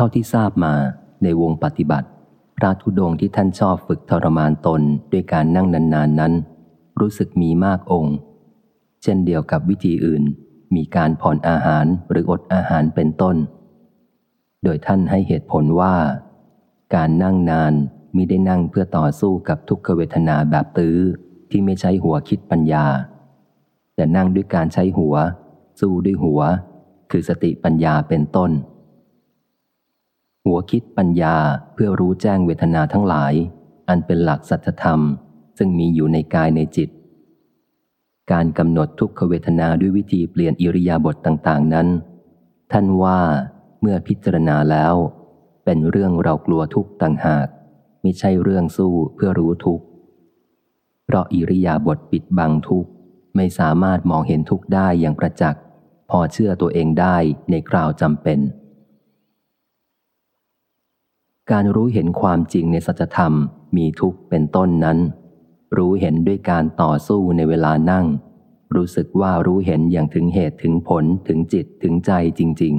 เท่าที่ทราบมาในวงปฏิบัติ พระธุดงที่ท่านชอบฝึกทรมานตนด้วยการนั่งนานๆนนนั้น รู้สึกมีมากองค์ เช่นเดียวกับวิธีอื่น มีการผ่อนอาหารหรืออดอาหารเป็นต้น โดยท่านให้เหตุผลว่า การนั่งนานมิได้นั่งเพื่อต่อสู้กับทุกขเวทนาแบบตื้อที่ไม่ใช้หัวคิดปัญญา แต่นั่งด้วยการใช้หัว สู้ด้วยหัว คือสติปัญญาเป็นต้น หัวคิดปัญญาเพื่อรู้แจ้งเวทนาทั้งหลาย อันเป็นหลักสัจธรรม ซึ่งมีอยู่ในกายในจิต การกำหนดทุกขเวทนาด้วยวิธีเปลี่ยนอิริยาบถต่างๆนั้น ท่านว่าเมื่อพิจารณาแล้ว เป็นเรื่องเรากลัวทุกต่างหากไม่ใช่เรื่องสู้เพื่อรู้ทุกเพราะอิริยาบถปิดบังทุกไม่สามารถมองเห็นทุกได้อย่างประจักษ์พอเชื่อตัวเองได้ในคราวจำเป็น การรู้เห็นความจริงในสัจธรรมมีทุกข์เป็นต้นนั้น รู้เห็นด้วยการต่อสู้ในเวลานั่ง รู้สึกว่ารู้เห็นอย่างถึงเหตุถึงผลถึงจิตถึงใจจริง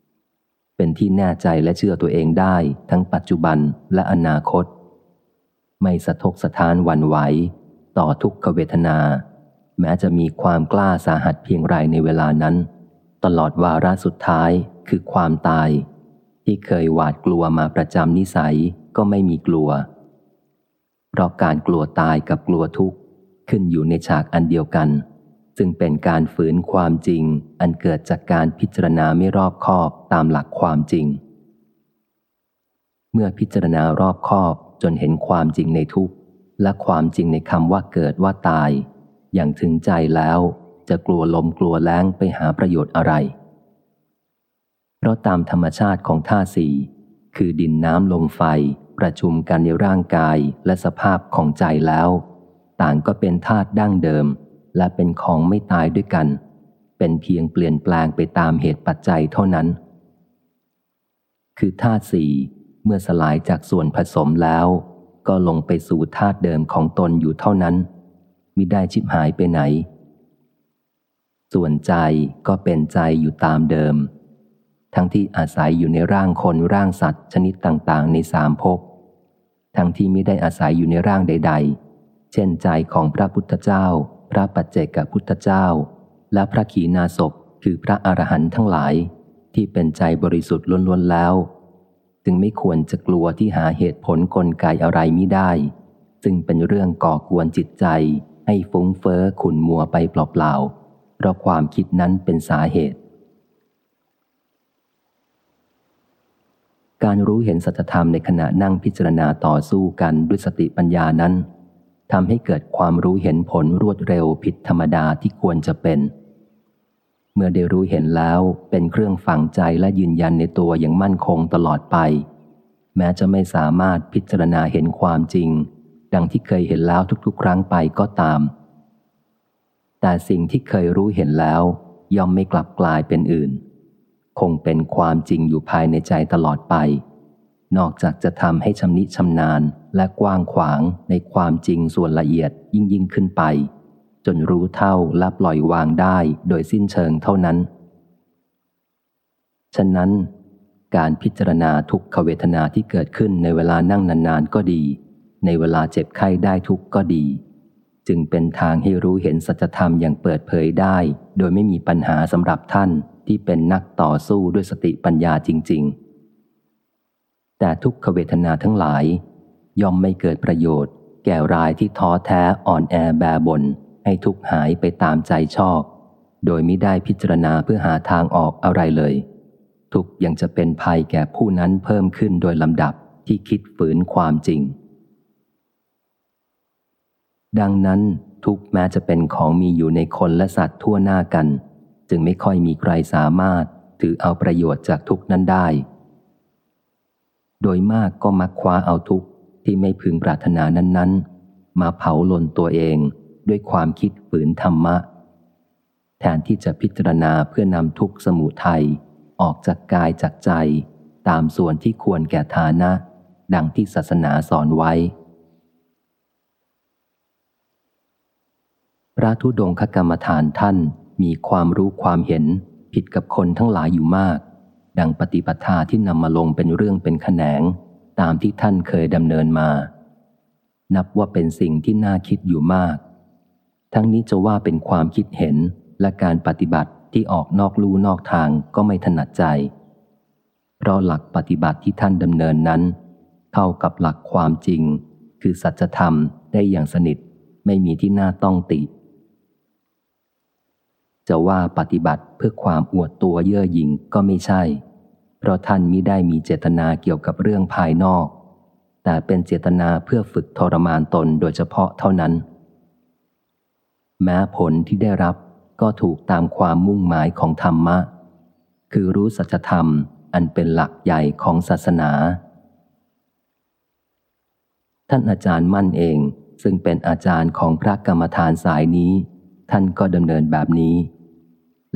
ๆ เป็นที่แน่ใจและเชื่อตัวเองได้ทั้งปัจจุบันและอนาคต ไม่สะทกสะท้านวันไหว ต่อทุกขเวทนา แม้จะมีความกล้าสาหัสเพียงไรในเวลานั้น ตลอดวาระสุดท้ายคือความตาย ที่เคยหวาดกลัวมาประจำนิสัยก็ไม่มีกลัว เพราะการกลัวตายกับกลัวทุกข์ขึ้นอยู่ในฉากอันเดียวกัน ซึ่งเป็นการฝืนความจริง อันเกิดจากการพิจารณาไม่รอบคอบตามหลักความจริง เมื่อพิจารณารอบคอบจนเห็นความจริงในทุกข์และความจริงในคำว่าเกิดว่าตาย อย่างถึงใจแล้วจะกลัวลมกลัวแล้งไปหาประโยชน์อะไร เพราะตามธรรมชาติของท่าสี่คือดินน้ำลมไฟประชุมกันในร่างกายและสภาพของใจแล้ว ต่างก็เป็นธาตุดั้งเดิม และเป็นของไม่ตายด้วยกัน เป็นเพียงเปลี่ยนแปลงไปตามเหตุปัจจัยเท่านั้น คือธาตุสี่เมื่อสลายจากส่วนผสมแล้ว ก็ลงไปสู่ธาตุเดิมของตนอยู่เท่านั้นมิได้ชิบหายไปไหน ส่วนใจก็เป็นใจอยู่ตามเดิม ทั้งที่อาศัยอยู่ในร่างคนร่างสัตว์ ชนิดต่างๆ ในสามภพ ทั้งที่ไม่ได้อาศัยอยู่ในร่างใด ๆ เช่นใจของพระพุทธเจ้า พระปัจเจกพุทธเจ้า และพระขีณาสพคือพระอรหันต์ทั้งหลาย ที่เป็นใจบริสุทธิ์ล้วนๆแล้ว จึงไม่ควรจะกลัวที่หาเหตุผลกลไกอะไรมิได้ ซึ่งเป็นเรื่องก่อกวนจิตใจ ให้ฟุ้งเฟอ้อขุนมัวไปเปล่าๆเพราะความคิดนั้นเป็นสาเหตุ การรู้เห็นสัจธรรมในขณะนั่งพิจารณาต่อสู้กันด้วยสติปัญญานั้นทำให้เกิดความรู้เห็นผลรวดเร็วผิดธรรมดาที่ควรจะเป็น เมื่อได้รู้เห็นแล้วเป็นเครื่องฝังใจและยืนยันในตัวอย่างมั่นคงตลอดไป แม้จะไม่สามารถพิจารณาเห็นความจริง ดังที่เคยเห็นแล้วทุกๆ ครั้งไปก็ตาม แต่สิ่งที่เคยรู้เห็นแล้วย่อมไม่กลับกลายเป็นอื่น คงเป็นความจริงอยู่ภายในใจตลอดไป นอกจากจะทำให้ชำนิชำนาญและกว้างขวางในความจริงส่วนละเอียดยิ่งยิ่งขึ้นไป จนรู้เท่าและปล่อยวางได้โดยสิ้นเชิงเท่านั้น ฉะนั้น การพิจารณาทุกขเวทนาที่เกิดขึ้นในเวลานั่งนานๆก็ดี ในเวลาเจ็บไข้ได้ทุกก็ดี จึงเป็นทางให้รู้เห็นสัจธรรมอย่างเปิดเผยได้ โดยไม่มีปัญหาสำหรับท่าน ที่เป็นนักต่อสู้ด้วยสติปัญญาจริง ๆ แต่ทุกขเวทนาทั้งหลาย ย่อมไม่เกิดประโยชน์ แก่รายที่ท้อแท้อ่อนแอแบบนให้ทุกหายไปตามใจชอบ โดยไม่ได้พิจารณาเพื่อหาทางออกอะไรเลย ทุกยังจะเป็นภัยแก่ผู้นั้นเพิ่มขึ้นโดยลำดับที่คิดฝืนความจริง ดังนั้นทุกแม้จะเป็นของมีอยู่ในคนและสัตว์ทั่วหน้ากัน จึงไม่ค่อยมีใครสามารถถือเอาประโยชน์จากทุกนั้นได้ โดยมากก็มักคว้าเอาทุกที่ไม่พึงปรารถนานั้น ๆ มาเผาลนตัวเองด้วยความคิดฝืนธรรมะ แทนที่จะพิจารณาเพื่อนำทุกสมุทัยออกจากกายจากใจ ตามส่วนที่ควรแก่ฐานะ ดังที่ศาสนาสอนไว้ พระธุดงคกรรมฐานท่าน มีความรู้ความเห็นผิดกับคนทั้งหลายอยู่มาก ดังปฏิปทาที่นำมาลงเป็นเรื่องเป็นแขนง ตามที่ท่านเคยดำเนินมา นับว่าเป็นสิ่งที่น่าคิดอยู่มาก ทั้งนี้จะว่าเป็นความคิดเห็นและการปฏิบัติที่ออกนอกลู่นอกทางก็ไม่ถนัดใจ เพราะหลักปฏิบัติที่ท่านดำเนินนั้น เท่ากับหลักความจริง คือสัจธรรมได้อย่างสนิทไม่มีที่น่าต้องติ จะว่าปฏิบัติเพื่อความอวดตัวเย่อหยิ่งก็ไม่ใช่ เพราะท่านมิได้มีเจตนาเกี่ยวกับเรื่องภายนอก แต่เป็นเจตนาเพื่อฝึกทรมานตนโดยเฉพาะเท่านั้น แม้ผลที่ได้รับก็ถูกตามความมุ่งหมายของธรรมะ คือรู้สัจธรรมอันเป็นหลักใหญ่ของศาสนา ท่านอาจารย์มั่นเองซึ่งเป็นอาจารย์ของพระกรรมฐานสายนี้ ท่านก็ดำเนินแบบนี้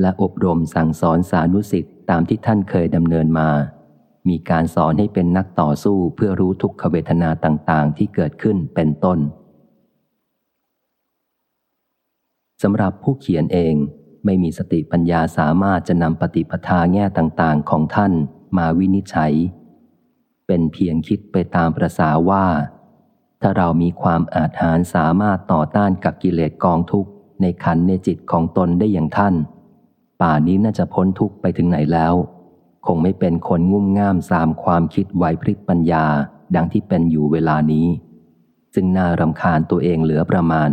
และอบรมสั่งสอนสานุสิทธิ์ตามที่ท่านเคยดำเนินมา มีการสอนให้เป็นนักต่อสู้เพื่อรู้ทุกขเวทนาต่างๆ ที่เกิดขึ้นเป็นต้นสำหรับผู้เขียนเองไม่มีสติปัญญาสามารถจะนำปฏิปทาแง่ต่างๆ ของท่านมาวินิจฉัย เป็นเพียงคิดไปตามประษาว่า ถ้าเรามีความอาจหารสามารถต่อต้านกับกิเลสกองทุกข์ในขันในจิตของตนได้อย่างท่าน ป่านี้น่าจะพ้นทุกข์ไปถึงไหนแล้ว คงไม่เป็นคนงุ่มง่ามสามความคิดไวพริบปัญญา ดังที่เป็นอยู่เวลานี้จึงน่ารำคาญตัวเองเหลือประมาณ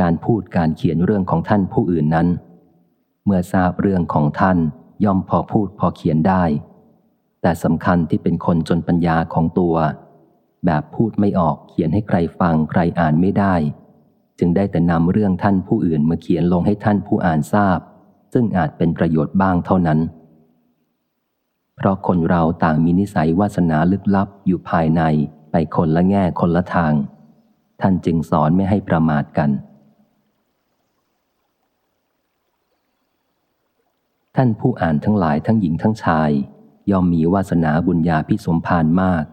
การพูดการเขียนเรื่องของท่านผู้อื่นนั้น เมื่อทราบเรื่องของท่านย่อมพอพูดพอเขียนได้ แต่สำคัญที่เป็นคนจนปัญญาของตัว แบบพูดไม่ออกเขียนให้ใครฟังใครอ่านไม่ได้ จึงได้แต่นำเรื่องท่านผู้อื่นมาเขียนลงให้ท่านผู้อ่านทราบ ซึ่งอาจเป็นประโยชน์บ้างเท่านั้น เพราะคนเราต่างมีนิสัยวาสนาลึกลับอยู่ภายในไปคนละแง่คนละทาง ท่านจึงสอนไม่ให้ประมาทกัน ท่านผู้อ่านทั้งหลายทั้งหญิงทั้งชาย ย่อมมีวาสนาบุญญาพิสมพานมาก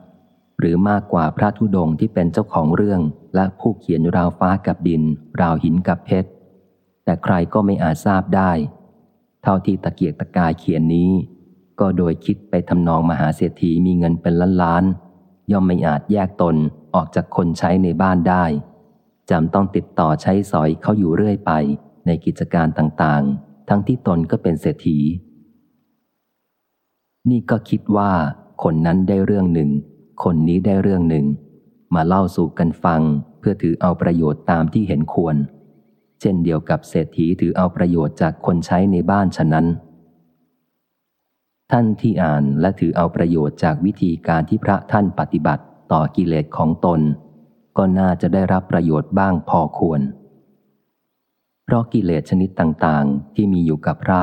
หรือมากกว่าพระธุดงที่เป็นเจ้าของเรื่อง และผู้เขียนราวฟ้ากับดิน ราวหินกับเพชร แต่ใครก็ไม่อาจทราบได้ เท่าที่ตะเกียกตะกายเขียนนี้ ก็โดยคิดไปทำนองมหาเศรษฐีมีเงินเป็นล้านล้าน ย่อมไม่อาจแยกตนออกจากคนใช้ในบ้านได้จำต้องติดต่อใช้สอยเขาอยู่เรื่อยไป ในกิจการต่างๆ ทั้งที่ตนก็เป็นเศรษฐี นี่ก็คิดว่าคนนั้นได้เรื่องหนึ่ง คนนี้ได้เรื่องหนึ่ง มาเล่าสู่กันฟังเพื่อถือเอาประโยชน์ตามที่เห็นควร เช่นเดียวกับเศรษฐีถือเอาประโยชน์จากคนใช้ในบ้านฉะนั้น ท่านที่อ่านและถือเอาประโยชน์จากวิธีการที่พระท่านปฏิบัติต่อกิเลสของตน ก็น่าจะได้รับประโยชน์บ้างพอควร เพราะกิเลสชนิดต่างๆ ที่มีอยู่กับพระ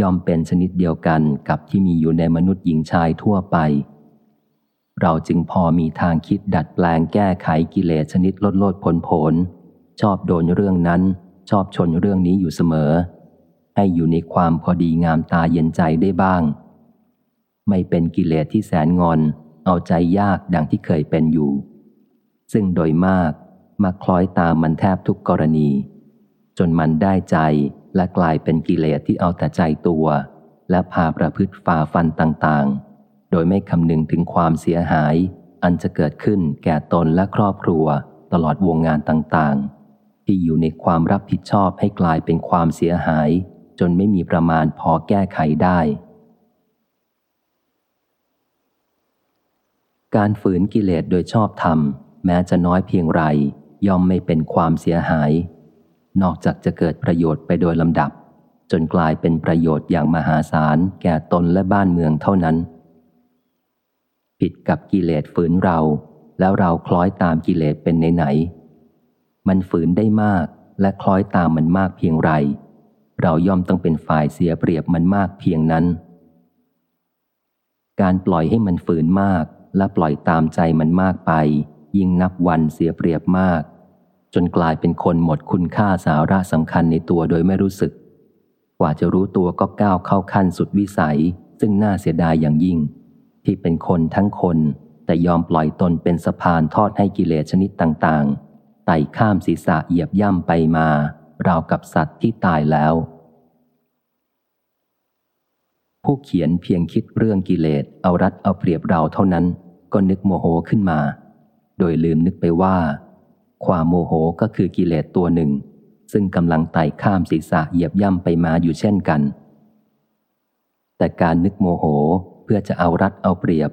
ย่อมเป็นชนิดเดียวกันกับที่มีอยู่ในมนุษย์หญิงชายทั่วไป เราจึงพอมีทางคิดดัดแปลงแก้ไขกิเลสชนิดลดโลดผลผล ชอบโดนเรื่องนั้น ชอบชนเรื่องนี้อยู่เสมอ ให้อยู่ในความพอดีงามตาเย็นใจได้บ้าง ไม่เป็นกิเลสที่แสนงอน เอาใจยากดังที่เคยเป็นอยู่ ซึ่งโดยมากมาคล้อยตามมันแทบทุกกรณี จนมันได้ใจและกลายเป็นกิเลสที่เอาแต่ใจตัว และพาประพฤติฝ่าฟันต่างๆ โดยไม่คำนึงถึงความเสียหาย อันจะเกิดขึ้นแก่ตนและครอบครัว ตลอดวงงานต่างๆ ที่อยู่ในความรับผิดชอบให้กลายเป็นความเสียหาย จนไม่มีประมาณพอแก้ไขได้ การฝืนกิเลสโดยชอบธรรม แม้จะน้อยเพียงไรย่อมไม่เป็นความเสียหาย นอกจากจะเกิดประโยชน์ไปโดยลำดับ จนกลายเป็นประโยชน์อย่างมหาศาลแก่ตนและบ้านเมืองเท่านั้น ผิดกับกิเลสฝืนเรา แล้วเราคล้อยตามกิเลสเป็นไหนๆมันฝืนได้มากและคล้อยตามมันมากเพียงไร เราย่อมต้องเป็นฝ่ายเสียเปรียบมันมากเพียงนั้น การปล่อยให้มันฝืนมากและปล่อยตามใจมันมากไป ยิ่งนับวันเสียเปรียบมาก จนกลายเป็นคนหมดคุณค่าสาระสำคัญในตัวโดยไม่รู้สึก กว่าจะรู้ตัวก็ก้าวเข้าขั้นสุดวิสัย ซึ่งน่าเสียดายอย่างยิ่ง ที่เป็นคนทั้งคน แต่ยอมปล่อยตนเป็นสะพานทอดให้กิเลสชนิดต่างๆไต่ข้ามศีรษะเหยียบย่ำไปมาราวกับสัตว์ที่ตายแล้ว ผู้เขียนเพียงคิดเรื่องกิเลสเอารัดเอาเปรียบเราเท่านั้น ก็นึกโมโหขึ้นมา โดยลืมนึกไปว่า ความโมโหก็คือกิเลสตัวหนึ่ง ซึ่งกำลังไต่ข้ามศีรษะเหยียบย่ำไปมาอยู่เช่นกัน แต่การนึกโมโห พื่อจะเอารัดเอาเปรียบ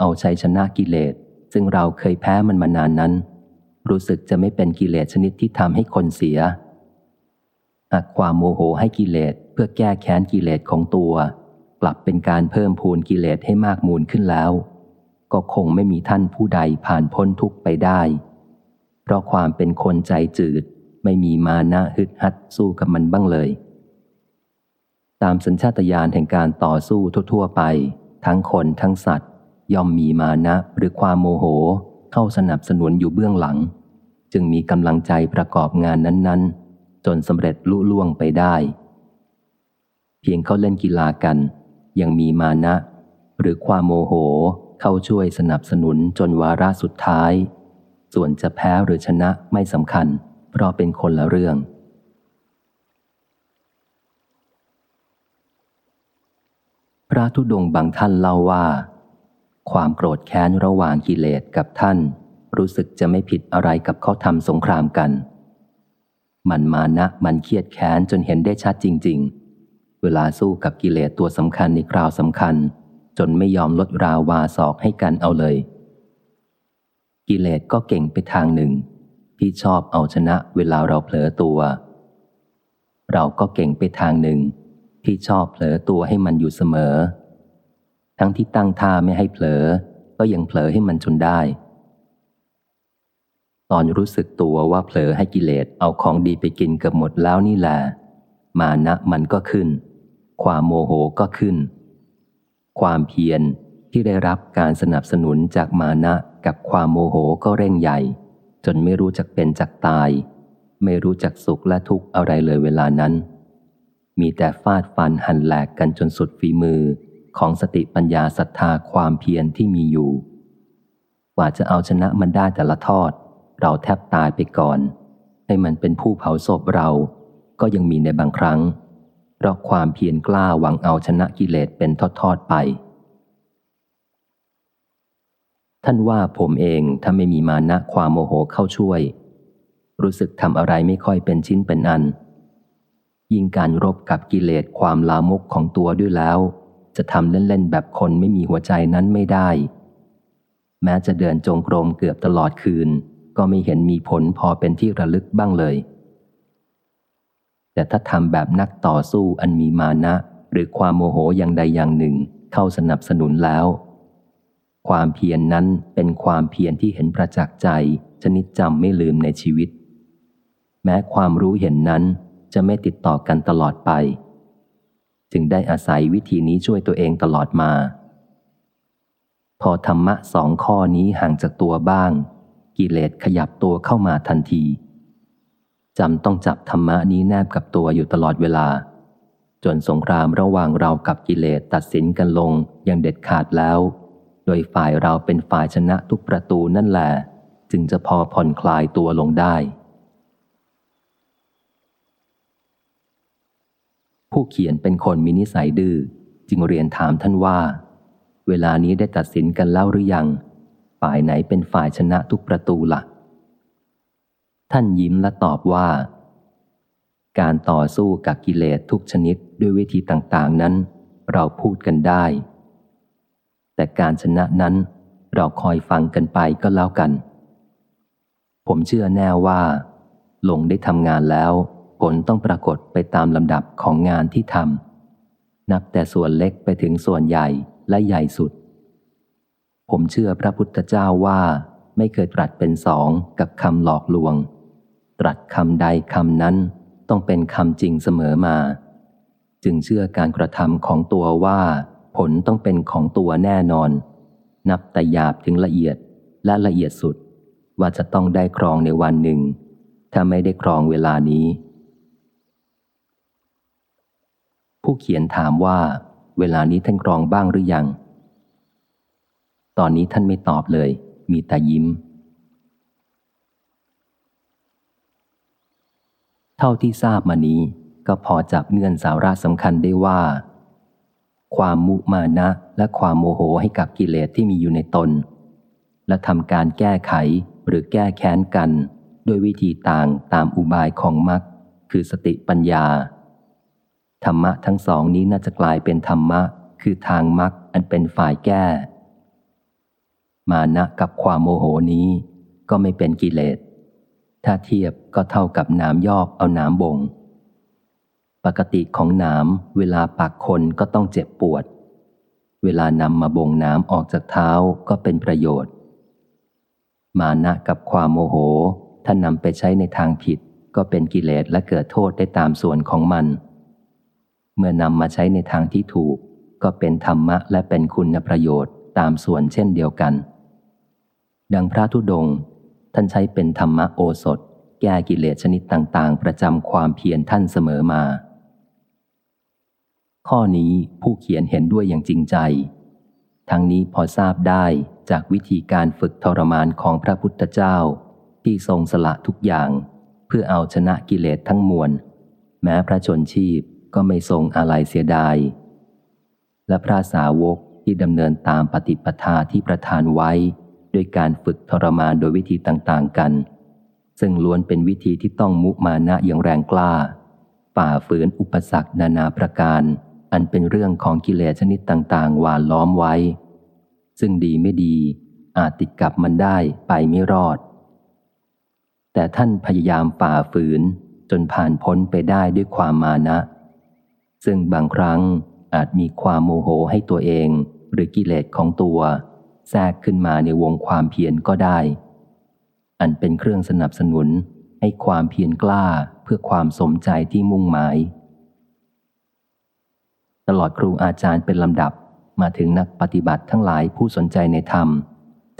เอาชัยชนะกิเลส ซึ่งเราเคยแพ้มันมานานนั้น รู้สึกจะไม่เป็นกิเลสชนิดที่ทำให้คนเสียหากความโมโหให้กิเลสเพื่อแก้แค้นกิเลสของตัว กลับเป็นการเพิ่มพูนกิเลสให้มากมูลขึ้นแล้ว ก็คงไม่มีท่านผู้ใดผ่านพ้นทุกไปได้ เพราะความเป็นคนใจจืด ไม่มีมานะฮึดฮัดสู้กับมันบ้างเลย ตามสัญชาตญาณแห่งการต่อสู้ทั่ว ๆ ไป ทั้งคนทั้งสัตว์ ย่อมมีมานะหรือความโมโหเข้าสนับสนุนอยู่เบื้องหลัง จึงมีกำลังใจประกอบงานนั้น ๆ จนสำเร็จลุล่วงไปได้ เพียงเขาเล่นกีฬากัน ยังมีมานะ หรือความโมโหเข้าช่วยสนับสนุนจนวาระสุดท้าย ส่วนจะแพ้หรือชนะไม่สำคัญ เพราะเป็นคนละเรื่อง พระธุดงค์บางท่านเล่าว่า ความโกรธแค้นระหว่างกิเลสกับท่าน รู้สึกจะไม่ผิดอะไรกับเขาทำสงครามกัน มันมานะมันเครียดแค้นจนเห็นได้ชัดจริง ๆ เวลาสู้กับกิเลสตัวสำคัญในคราวสำคัญ จนไม่ยอมลดราวาศอกให้กันเอาเลย กิเลสก็เก่งไปทางหนึ่ง ที่ชอบเอาชนะเวลาเราเผลอตัว เราก็เก่งไปทางหนึ่ง ที่ชอบเผลอตัวให้มันอยู่เสมอ ทั้งที่ตั้งท่าไม่ให้เผลอ ก็ยังเผลอให้มันจนได้ ตอนรู้สึกตัวว่าเผลอให้กิเลสเอาของดีไปกินเกือบหมดแล้วนี่แหละมานะมันก็ขึ้น ความโมโหก็ขึ้น ความเพียรที่ได้รับการสนับสนุนจากมานะกับความโมโหก็เร่งใหญ่ จนไม่รู้จักเป็นจักตาย ไม่รู้จักสุขและทุกข์อะไรเลยเวลานั้น มีแต่ฟาดฟันหันแหลกกันจนสุดฝีมือของสติปัญญาศรัทธาความเพียรที่มีอยู่ กว่าจะเอาชนะมันได้แต่ละทอด เราแทบตายไปก่อน ให้มันเป็นผู้เผาศพเรา ก็ยังมีในบางครั้ง เพราะความเพียรกล้าหวังเอาชนะกิเลสเป็นทอดๆไป ท่านว่าผมเองถ้าไม่มีมานะความโมโหเข้าช่วย รู้สึกทำอะไรไม่ค่อยเป็นชิ้นเป็นอัน ยิ่งการรบกับกิเลสความลามกของตัวด้วยแล้ว จะทำเล่นๆแบบคนไม่มีหัวใจนั้นไม่ได้ แม้จะเดินจงกรมเกือบตลอดคืน ก็ไม่เห็นมีผลพอเป็นที่ระลึกบ้างเลย แต่ถ้าทำแบบนักต่อสู้อันมีมานะ หรือความโมโหอย่างใดอย่างหนึ่งเข้าสนับสนุนแล้ว ความเพียรนนั้นเป็นความเพียรที่เห็นประจักษ์ใจชนิดจำไม่ลืมในชีวิต แม้ความรู้เห็นนั้น จะไม่ติดต่อกันตลอดไป จึงได้อาศัยวิธีนี้ช่วยตัวเองตลอดมา พอธรรมะสองข้อนี้ห่างจากตัวบ้าง กิเลสขยับตัวเข้ามาทันทีจำต้องจับธรรมะนี้แนบกับตัวอยู่ตลอดเวลา จนสงครามระหว่างเรากับกิเลสตัดสินกันลงอย่างเด็ดขาดแล้ว โดยฝ่ายเราเป็นฝ่ายชนะทุกประตูนั่นแหละจึงจะพอผ่อนคลายตัวลงได้ ผู้เขียนเป็นคนมีนิสัยดื้อจึงเรียนถามท่านว่า เวลานี้ได้ตัดสินกันแล้วหรือยัง ฝ่ายไหนเป็นฝ่ายชนะทุกประตูละ่ะ ท่านยิ้มและตอบว่า การต่อสู้กับกิเลสทุกชนิดด้วยวิธีต่างๆนั้น เราพูดกันได้ แต่การชนะนั้นเราคอยฟังกันไปก็แล้วกัน ผมเชื่อแน่ว่า หลงได้ทำงานแล้ว ผลต้องปรากฏไปตามลำดับของงานที่ทำนับแต่ส่วนเล็กไปถึงส่วนใหญ่และใหญ่สุด ผมเชื่อพระพุทธเจ้าว่าไม่เคยตรัสเป็นสองกับคำหลอกลวง ตรัสคำใดคำนั้นต้องเป็นคำจริงเสมอมา จึงเชื่อการกระทำของตัวว่า ผลต้องเป็นของตัวแน่นอน นับแต่หยาบถึงละเอียดและละเอียดสุด ว่าจะต้องได้ครองในวันหนึ่ง ถ้าไม่ได้ครองเวลานี้ ผู้เขียนถามว่า เวลานี้ท่านครองบ้างหรือยัง ตอนนี้ท่านไม่ตอบเลย มีแต่ยิ้ม เท่าที่ทราบมานี้ ก็พอจับเงื่อนสาระสำคัญได้ว่า ความมุมานะและความโมโหให้กับกิเลสที่มีอยู่ในตน และทำการแก้ไขหรือแก้แค้นกัน ด้วยวิธีต่างตามอุบายของมรรคคือสติปัญญา ธรรมะทั้งสองนี้น่าจะกลายเป็นธรรมะ คือทางมรรคอันเป็นฝ่ายแก้ มานะกับความโมโหนี้ก็ไม่เป็นกิเลส ถ้าเทียบก็เท่ากับน้ำยอกเอาน้ำบ่ง ปกติของน้ำเวลาปักคนก็ต้องเจ็บปวด เวลานำมาบ่งน้ำออกจากเท้าก็เป็นประโยชน์ มานะกับความโมโห ถ้านำไปใช้ในทางผิดก็เป็นกิเลสและเกิดโทษได้ตามส่วนของมัน เมื่อนำมาใช้ในทางที่ถูก ก็เป็นธรรมะและเป็นคุณประโยชน์ตามส่วนเช่นเดียวกัน ดังพระธุดงค์ท่านใช้เป็นธรรมะโอสถ แก้กิเลสชนิดต่างๆ ประจำความเพียรท่านเสมอมา ข้อนี้ผู้เขียนเห็นด้วยอย่างจริงใจ ทั้งนี้พอทราบได้จากวิธีการฝึกทรมานของพระพุทธเจ้า ที่ทรงสละทุกอย่าง เพื่อเอาชนะกิเลสทั้งมวล แม้พระชนชีพ ก็ไม่ทรงอะไรเสียดาย และพระสาวกที่ดำเนินตามปฏิปทาที่ประทานไว้ ด้วยการฝึกทรมานโดยวิธีต่างๆกัน ซึ่งล้วนเป็นวิธีที่ต้องมุมานะอย่างแรงกล้า ฝ่าฝืนอุปสรรคนานาประการ อันเป็นเรื่องของกิเลสชนิดต่างๆหวานล้อมไว้ ซึ่งดีไม่ดี อาจติดกับมันได้ไปไม่รอด แต่ท่านพยายามฝ่าฝืนจนผ่านพ้นไปได้ด้วยความมานะ ซึ่งบางครั้งอาจมีความโมโหให้ตัวเอง หรือกิเลสของตัว แทรกขึ้นมาในวงความเพียรก็ได้ อันเป็นเครื่องสนับสนุนให้ความเพียรกล้าเพื่อความสมใจที่มุ่งหมาย ตลอดครูอาจารย์เป็นลำดับมาถึงนักปฏิบัติทั้งหลายผู้สนใจในธรรม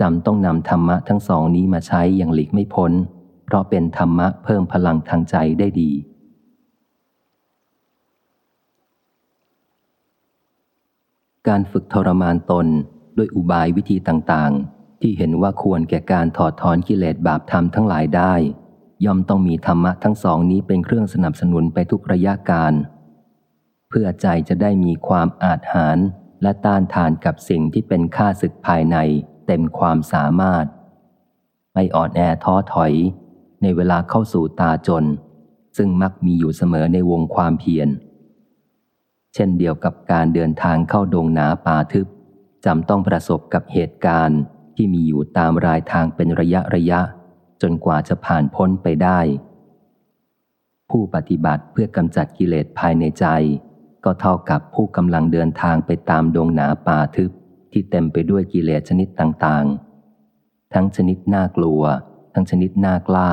จำต้องนำธรรมะทั้งสองนี้มาใช้อย่างหลีกไม่พ้น เพราะเป็นธรรมะเพิ่มพลังทางใจได้ดี การฝึกทรมานตนด้วยอุบายวิธีต่างๆ ที่เห็นว่าควรแก่การถอดถอนกิเลสบาปธรรมทั้งหลายได้ ย่อมต้องมีธรรมะทั้งสองนี้เป็นเครื่องสนับสนุนไปทุกระยะการ เพื่อใจจะได้มีความอาจหารและต้านทานกับสิ่งที่เป็นข้าศึกภายในเต็มความสามารถ ไม่อ่อนแอท้อถอย ในเวลาเข้าสู่ตาจน ซึ่งมักมีอยู่เสมอในวงความเพียร เช่นเดียวกับการเดินทางเข้าดงหนาป่าทึบจำต้องประสบกับเหตุการณ์ที่มีอยู่ตามรายทางเป็นระยะระยะ จนกว่าจะผ่านพ้นไปได้ ผู้ปฏิบัติเพื่อกำจัดกิเลสภายในใจ ก็เท่ากับผู้กำลังเดินทางไปตามดงหนาป่าทึบที่เต็มไปด้วยกิเลสชนิดต่างๆ ทั้งชนิดน่ากลัว ทั้งชนิดน่ากล้า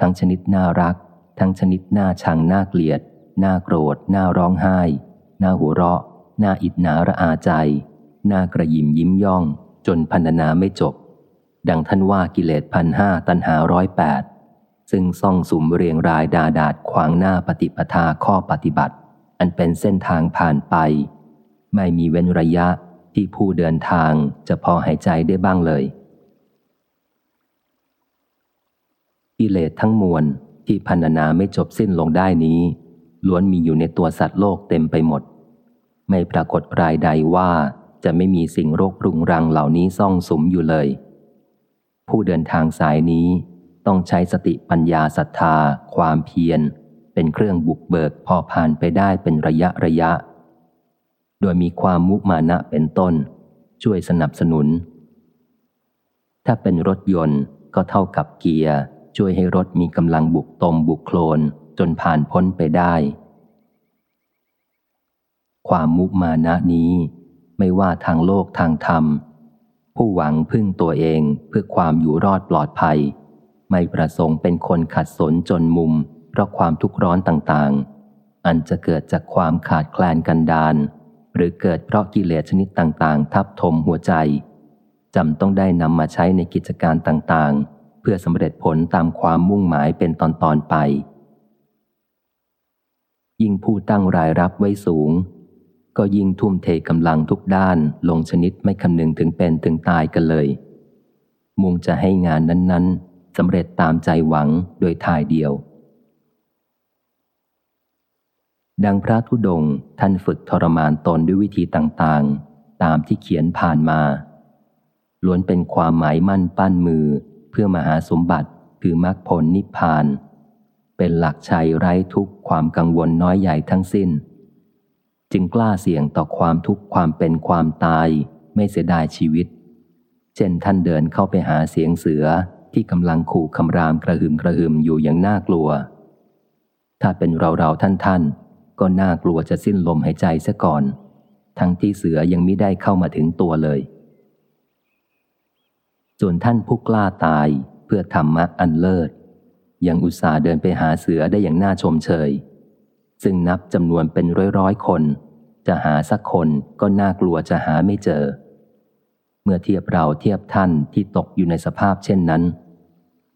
ทั้งชนิดน่ารัก ทั้งชนิดน่าชังน่าเกลียด น่าโกรธ น่าร้องไห้ น่าหัวเราะ น่าอิดหนาระอาใจ น่ากระยิมยิ้มย่อง จนพันนาไม่จบ ดังท่านว่ากิเลสพันห้าตันหาร้อยแปดซึ่งซ่องสุมเรียงรายดาดาดขวางหน้าปฏิปทาข้อปฏิบัติ อันเป็นเส้นทางผ่านไป ไม่มีเว้นระยะที่ผู้เดินทางจะพอหายใจได้บ้างเลย กิเลสทั้งมวลที่พันนาไม่จบสิ้นลงได้นี้ ล้วนมีอยู่ในตัวสัตว์โลกเต็มไปหมด ไม่ปรากฏรายใดว่าจะไม่มีสิ่งโรครุงรังเหล่านี้ซ่องสมอยู่เลย ผู้เดินทางสายนี้ต้องใช้สติปัญญาศรัทธา ความเพียร เป็นเครื่องบุกเบิกพอผ่านไปได้เป็นระยะระยะ โดยมีความมุมานะเป็นต้น ช่วยสนับสนุน ถ้าเป็นรถยนต์ก็เท่ากับเกียร์ ช่วยให้รถมีกำลังบุกตมบุกโคลนจนผ่านพ้นไปได้ ความมุมานะนี้ ไม่ว่าทางโลกทางธรรม ผู้หวังพึ่งตัวเองเพื่อความอยู่รอดปลอดภัย ไม่ประสงค์เป็นคนขัดสนจนมุม เพราะความทุกข์ร้อนต่างๆ อันจะเกิดจากความขาดแคลนกันดานหรือเกิดเพราะกิเลสชนิดต่างๆ ทับถมหัวใจจำต้องได้นำมาใช้ในกิจการต่างๆ เพื่อสำเร็จผลตามความมุ่งหมายเป็นตอนๆไป ยิ่งผู้ตั้งรายรับไว้สูง ก็ยิ่งทุ่มเทกำลังทุกด้านลงชนิดไม่คำนึงถึงเป็นถึงตายกันเลย มุ่งจะให้งานนั้นๆสำเร็จตามใจหวังโดยทายเดียว ดังพระธุดงค์ท่านฝึกทรมานตนด้วยวิธีต่างๆ ตามที่เขียนผ่านมา ล้วนเป็นความหมายมั่นปั้นมือเพื่อมาหาสมบัติคือมรรคผลนิพพาน เป็นหลักชัยไร้ทุกความกังวลน้อยใหญ่ทั้งสิ้น จึงกล้าเสี่ยงต่อความทุกข์ความเป็นความตาย ไม่เสียดายชีวิต เช่นท่านเดินเข้าไปหาเสียงเสือที่กำลังขู่คำรามกระหึมกระหึมอยู่อย่างน่ากลัว ถ้าเป็นเราเราท่านท่านก็น่ากลัวจะสิ้นลมหายใจซะก่อน ทั้งที่เสือยังไม่ได้เข้ามาถึงตัวเลย ส่วนท่านผู้กล้าตายเพื่อธรรมะอันเลิศยังอุตส่าห์เดินไปหาเสือได้อย่างน่าชมเชย ซึ่งนับจำนวนเป็นร้อยร้อยคน จะหาสักคนก็น่ากลัวจะหาไม่เจอ เมื่อเทียบเราเทียบท่านที่ตกอยู่ในสภาพเช่นนั้น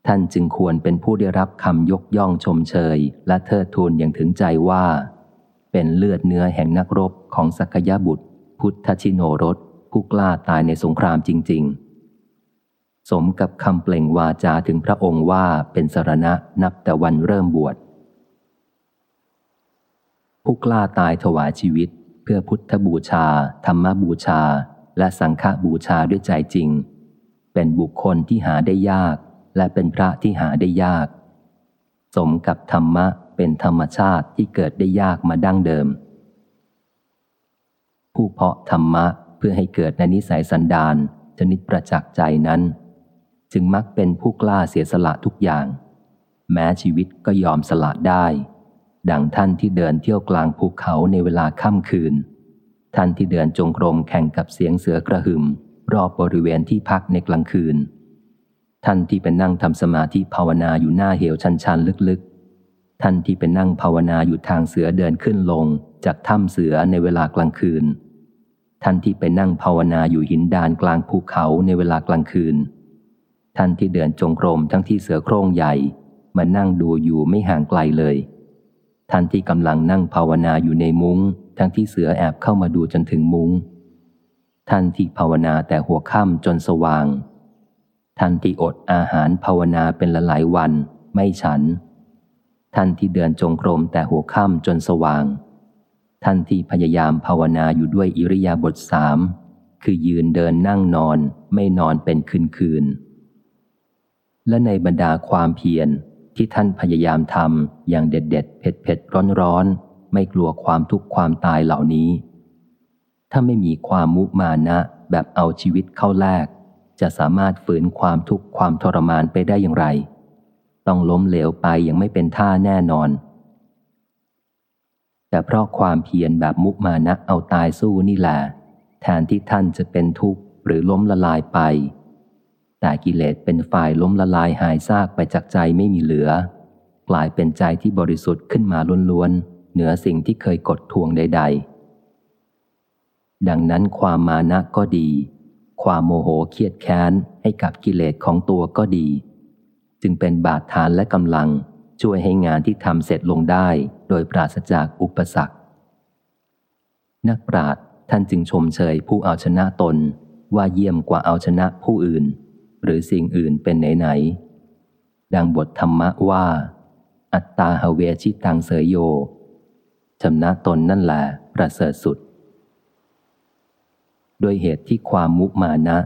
ท่านจึงควรเป็นผู้ได้รับคำยกย่องชมเชย และเทิดทูนอย่างถึงใจว่า เป็นเลือดเนื้อแห่งนักรบของสักยบุตร พุทธชิโนรสผู้กล้าตายในสงครามจริง ๆสมกับคำเปล่งวาจาถึงพระองค์ว่าเป็นสารณะนับแต่วันเริ่มบวช ผู้กล้าตายถวายชีวิต เพื่อพุทธบูชา ธรรมบูชา และสังฆบูชาด้วยใจจริง เป็นบุคคลที่หาได้ยาก และเป็นพระที่หาได้ยาก สมกับธรรมะเป็นธรรมชาติที่เกิดได้ยากมาดั้งเดิม ผู้เพาะธรรมะเพื่อให้เกิดในนิสัยสันดานชนิดประจักษ์ใจนั้น จึงมักเป็นผู้กล้าเสียสละทุกอย่าง แม้ชีวิตก็ยอมสละได้ ดังท่านที่เดินเที่ยวกลางภูเขาในเวลาค่ำคืน ท่านที่เดินจงกรมแข่งกับเสียงเสือกระหึ่มรอบบริเวณที่พักในกลางคืน ท่านที่เป็นนั่งทำสมาธิภาวนาอยู่หน้าเหวชันชันลึกๆ ท่านที่เป็นนั่งภาวนาอยู่ทางเสือเดินขึ้นลงจากถ้ำเสือในเวลากลางคืน ท่านที่ไปนั่งภาวนาอยู่หินดานกลางภูเขาในเวลากลางคืน ท่านที่เดินจงกรมทั้งที่เสือโคร่งใหญ่ มานั่งดูอยู่ไม่ห่างไกลเลย ท่านที่กำลังนั่งภาวนาอยู่ในมุง้ง ทั้งที่เสือแอบเข้ามาดูจนถึงมุง้ง ท่านที่ภาวนาแต่หัวค่ำจนสว่าง ท่านที่อดอาหารภาวนาเป็นละหลายวัน ไม่ฉัน ท่านที่เดินจงกรมแต่หัวค่ำจนสว่าง ท่านที่พยายามภาวนาอยู่ด้วยอิริยาบถสามคือยืนเดินนั่งนอนไม่นอนเป็นคืนคืนและในบรรดาความเพียร ที่ท่านพยายามทำอย่างเด็ดเด็ดเผ็ดเผ็ดร้อนร้อนไม่กลัวความทุกข์ความตายเหล่านี้ ถ้าไม่มีความมุมานะแบบเอาชีวิตเข้าแลก จะสามารถฝืนความทุกข์ความทรมานไปได้อย่างไร ต้องล้มเหลวไปยังไม่เป็นท่าแน่นอน แต่เพราะความเพียรแบบมุมานะเอาตายสู้นี่แหละแทนที่ท่านจะเป็นทุกข์หรือล้มละลายไป แต่กิเลสเป็นฝ่ายล้มละลายหายซากไปจากใจไม่มีเหลือ กลายเป็นใจที่บริสุทธิ์ขึ้นมาล้วนๆ เหนือสิ่งที่เคยกดทวงใด ๆ ดังนั้นความมานะก็ดี ความโมโหเครียดแค้นให้กับกิเลสของตัวก็ดี จึงเป็นบาดฐานและกำลังช่วยให้งานที่ทำเสร็จลงได้ โดยปราศจากอุปสรรค นักปราชญ์ท่านจึงชมเชยผู้เอาชนะตนว่าเยี่ยมกว่าเอาชนะผู้อื่น หรือสิ่งอื่นเป็นไหนๆดังบทธรรมะว่า อัตตาหเวชิตังเสยโยชำนะตนนั่นแหละประเสริฐสุด โดยเหตุที่ความมุมานะ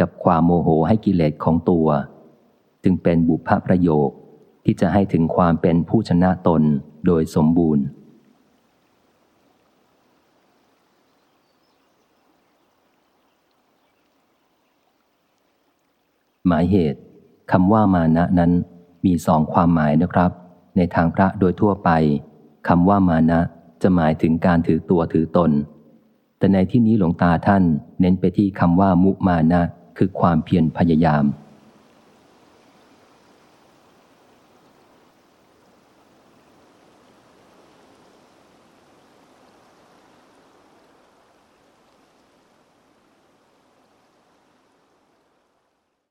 กับความโมโหให้กิเลสของตัว จึงเป็นบุพประโยคที่จะให้ถึงความเป็นผู้ชนะตนโดยสมบูรณ์ มายเหตุคำว่ามานะนั้นมีสองความหมายนะครับ ในทางพระโดยทั่วไปคำว่ามานะจะหมายถึงการถือตัวถือตน แต่ในที่นี้หลวงตาท่านเน้นไปที่คำว่ามุมานะ คือความเพียรพยายาม